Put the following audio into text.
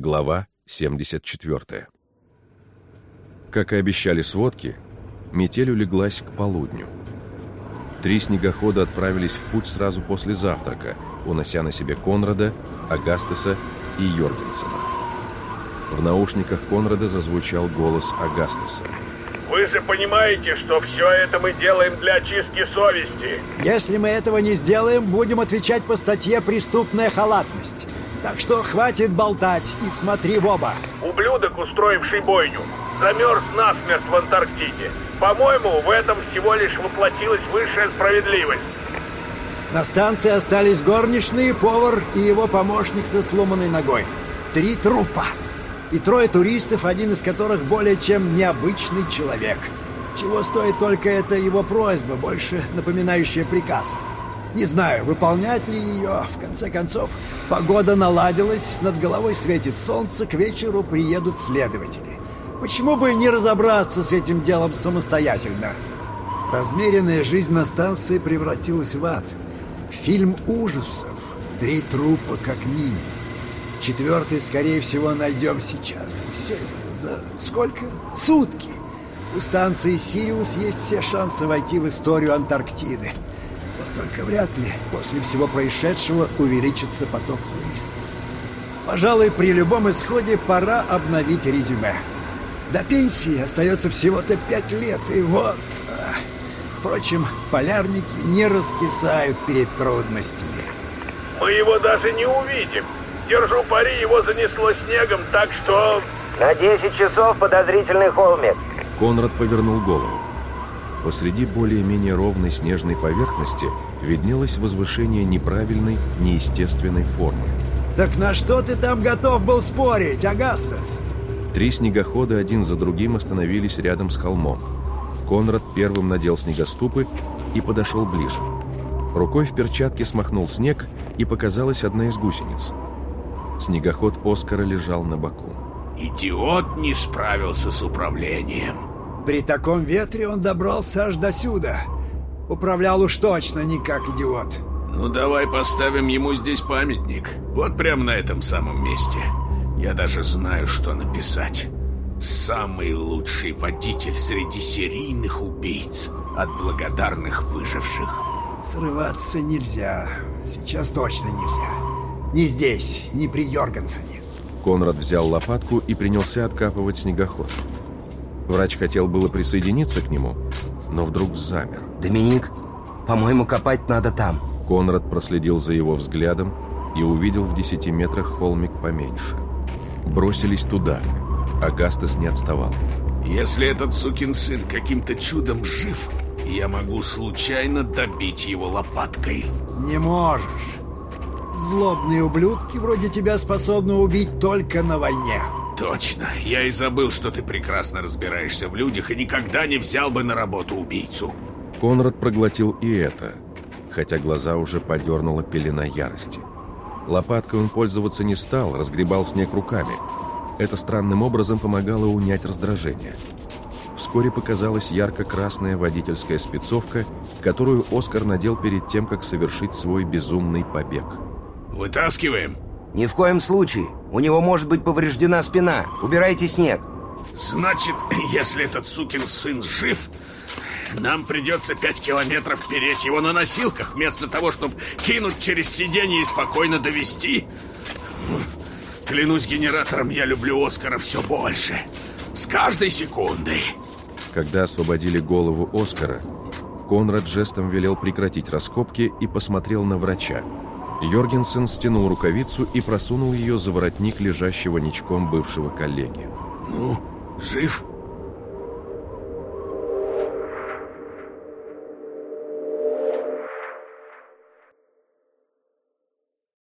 Глава 74. Как и обещали сводки, метель улеглась к полудню. Три снегохода отправились в путь сразу после завтрака, унося на себе Конрада, Агастеса и Йоргенсена. В наушниках Конрада зазвучал голос Агастеса. Вы же понимаете, что все это мы делаем для очистки совести. Если мы этого не сделаем, будем отвечать по статье «Преступная халатность». Так что хватит болтать и смотри в оба. Ублюдок, устроивший бойню, замерз насмерть в Антарктиде. По-моему, в этом всего лишь воплотилась высшая справедливость. На станции остались горничные, повар и его помощник со сломанной ногой. Три трупа. И трое туристов, один из которых более чем необычный человек. Чего стоит только эта его просьба, больше напоминающая приказ. Не знаю, выполнять ли ее. В конце концов, погода наладилась, над головой светит солнце, к вечеру приедут следователи. Почему бы не разобраться с этим делом самостоятельно? Размеренная жизнь на станции превратилась в ад. Фильм ужасов. Три трупа как минимум. Четвертый, скорее всего, найдем сейчас. Все это за сколько? Сутки. У станции «Сириус» есть все шансы войти в историю Антарктиды. Только вряд ли после всего происшедшего увеличится поток туристов. Пожалуй, при любом исходе пора обновить резюме. До пенсии остается всего-то пять лет, и вот... а, Впрочем, полярники не раскисают перед трудностями. Мы его даже не увидим. Держу пари, его занесло снегом, так что... На 10 часов подозрительный холмик. Конрад повернул голову. Посреди более-менее ровной снежной поверхности виднелось возвышение неправильной, неестественной формы. Так на что ты там готов был спорить, Агастас? Три снегохода один за другим остановились рядом с холмом. Конрад первым надел снегоступы и подошел ближе. Рукой в перчатке смахнул снег, и показалась одна из гусениц. Снегоход Оскара лежал на боку. Идиот не справился с управлением. При таком ветре он добрался аж до сюда. Управлял уж точно не как идиот. Ну давай поставим ему здесь памятник. Вот прямо на этом самом месте. Я даже знаю, что написать. Самый лучший водитель среди серийных убийц от благодарных выживших. Срываться нельзя. Сейчас точно нельзя. Ни здесь, ни при Йоргансене. Конрад взял лопатку и принялся откапывать снегоход. Врач хотел было присоединиться к нему, но вдруг замер. Доминик, по-моему, копать надо там. Конрад проследил за его взглядом и увидел в десяти метрах холмик поменьше. Бросились туда. Агастес не отставал. Если этот сукин сын каким-то чудом жив, я могу случайно добить его лопаткой. Не можешь. Злобные ублюдки вроде тебя способны убить только на войне. Точно. Я и забыл, что ты прекрасно разбираешься в людях и никогда не взял бы на работу убийцу. Конрад проглотил и это, хотя глаза уже подернула пелена ярости. Лопаткой он пользоваться не стал, разгребал снег руками. Это странным образом помогало унять раздражение. Вскоре показалась ярко-красная водительская спецовка, которую Оскар надел перед тем, как совершить свой безумный побег. Вытаскиваем? Ни в коем случае. У него может быть повреждена спина. Убирайте снег. Значит, если этот сукин сын жив, нам придется пять километров переть его на носилках, вместо того, чтобы кинуть через сиденье и спокойно довести. Клянусь генератором, я люблю Оскара все больше. С каждой секундой. Когда освободили голову Оскара, Конрад жестом велел прекратить раскопки и посмотрел на врача. Йоргенсен стянул рукавицу и просунул ее за воротник лежащего ничком бывшего коллеги. Ну, жив?